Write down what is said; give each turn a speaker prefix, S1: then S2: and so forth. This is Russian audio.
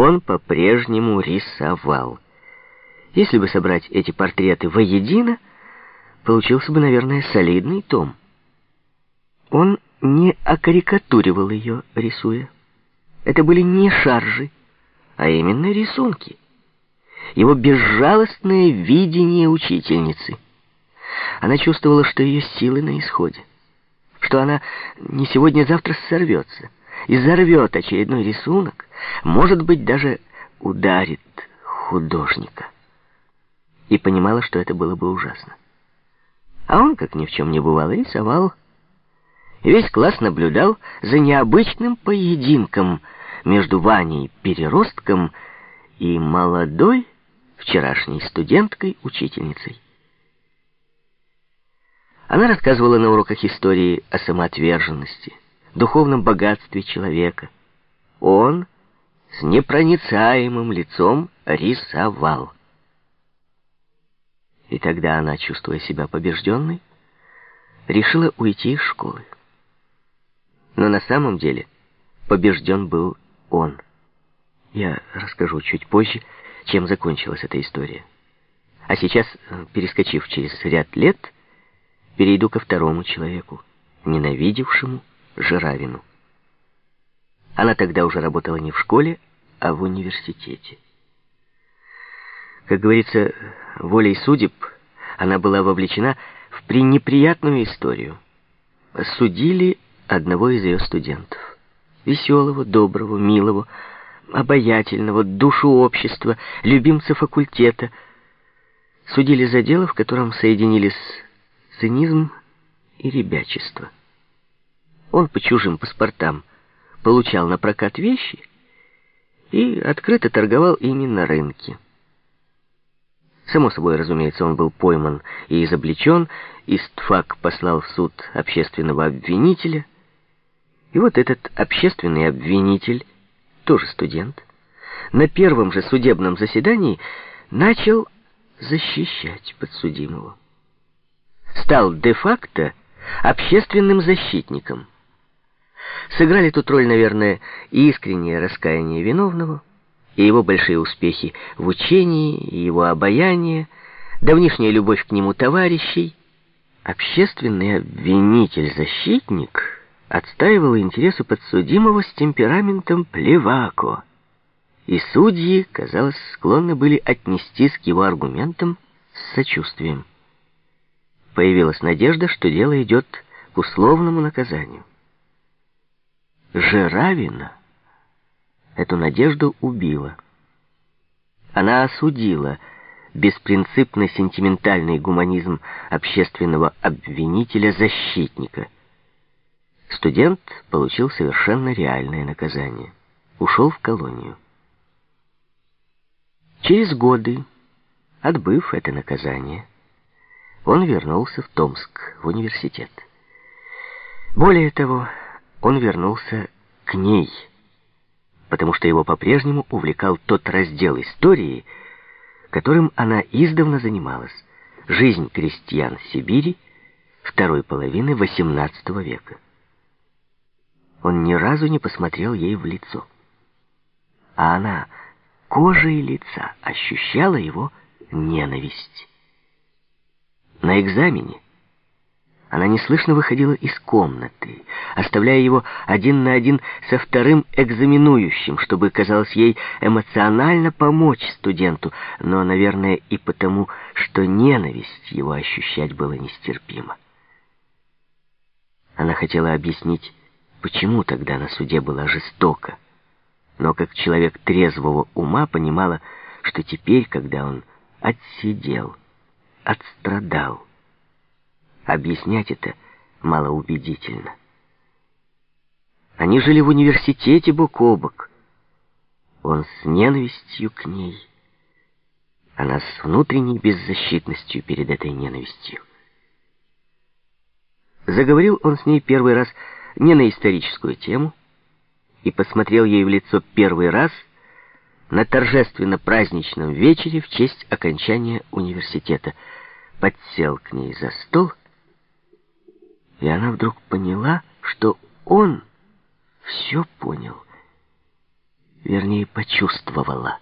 S1: он по-прежнему рисовал. Если бы собрать эти портреты воедино, получился бы, наверное, солидный том. Он не окарикатуривал ее, рисуя. Это были не шаржи, а именно рисунки. Его безжалостное видение учительницы. Она чувствовала, что ее силы на исходе, что она не сегодня-завтра сорвется и зарвет очередной рисунок, может быть, даже ударит художника. И понимала, что это было бы ужасно. А он, как ни в чем не бывало, рисовал. Весь класс наблюдал за необычным поединком между Ваней Переростком и молодой вчерашней студенткой-учительницей. Она рассказывала на уроках истории о самоотверженности, духовном богатстве человека. Он с непроницаемым лицом рисовал. И тогда она, чувствуя себя побежденной, решила уйти из школы. Но на самом деле побежден был он. Я расскажу чуть позже, чем закончилась эта история. А сейчас, перескочив через ряд лет, перейду ко второму человеку, ненавидевшему Жиравину. Она тогда уже работала не в школе, а в университете. Как говорится, волей судеб она была вовлечена в пренеприятную историю. Судили одного из ее студентов. Веселого, доброго, милого, обаятельного, душу общества, любимца факультета. Судили за дело, в котором соединились цинизм и ребячество. Он по чужим паспортам получал на прокат вещи и открыто торговал ими на рынке. Само собой, разумеется, он был пойман и изобличен, и Стфак послал в суд общественного обвинителя. И вот этот общественный обвинитель, тоже студент, на первом же судебном заседании начал защищать подсудимого. Стал де-факто общественным защитником. Сыграли тут роль, наверное, искреннее раскаяние виновного, и его большие успехи в учении, и его обаяние, давнишняя любовь к нему товарищей. Общественный обвинитель-защитник отстаивал интересы подсудимого с темпераментом плевако, и судьи, казалось, склонны были отнестись к его аргументам с сочувствием. Появилась надежда, что дело идет к условному наказанию. Жиравина эту надежду убила. Она осудила беспринципный сентиментальный гуманизм общественного обвинителя-защитника. Студент получил совершенно реальное наказание. Ушел в колонию. Через годы, отбыв это наказание, он вернулся в Томск, в университет. Более того, он вернулся к ней – потому что его по-прежнему увлекал тот раздел истории, которым она издавна занималась — жизнь крестьян Сибири второй половины XVIII века. Он ни разу не посмотрел ей в лицо, а она кожей лица ощущала его ненависть. На экзамене она неслышно выходила из комнаты, оставляя его один на один со вторым экзаменующим, чтобы, казалось ей, эмоционально помочь студенту, но, наверное, и потому, что ненависть его ощущать было нестерпимо. Она хотела объяснить, почему тогда на суде была жестоко, но как человек трезвого ума понимала, что теперь, когда он отсидел, отстрадал, Объяснять это малоубедительно. Они жили в университете бок о бок. Он с ненавистью к ней. Она с внутренней беззащитностью перед этой ненавистью. Заговорил он с ней первый раз не на историческую тему и посмотрел ей в лицо первый раз на торжественно-праздничном вечере в честь окончания университета. Подсел к ней за стол и она вдруг поняла, что он все понял. вернее, почувствовала.